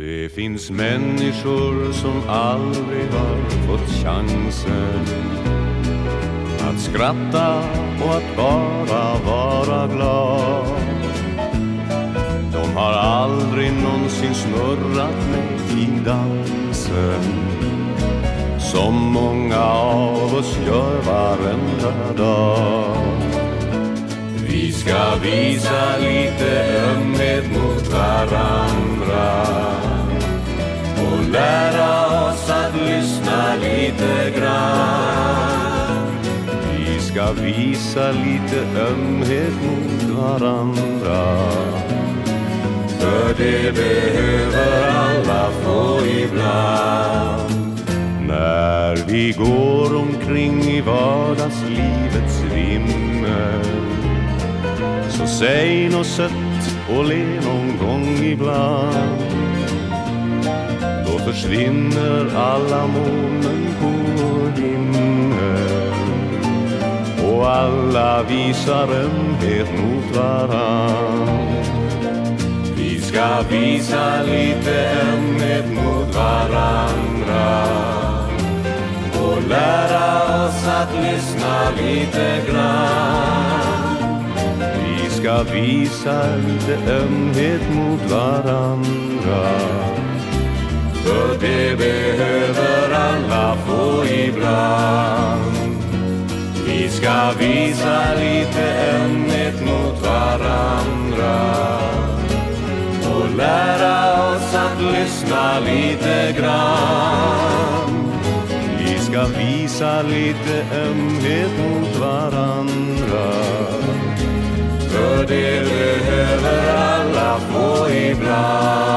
Det finns människor som aldrig har fått chansen att skratta och att bara vara glad. De har aldrig någonsin snurrat med i dansen som många av oss gör varenda dag. Vi ska visa lite ömhet mot varandra lära oss att lyssna lite grann. Vi ska visa lite ömhet mot varandra för det behöver alla få ibland. När vi går omkring i vardagslivets vimmel så säg något sött och le någon gång ibland försvinner alla molnen på vår himmel och alla visar ömhet mot varann. Vi ska visa lite ömhet mot varandra. Och lära oss att lyssna lite grann. Vi ska visa lite ömhet mot varandra. Vi ska visa lite ömhet mot varandra. Och lära oss att lyssna lite grann. Vi ska visa lite ömhet mot varandra. För det behöver alla få ibland.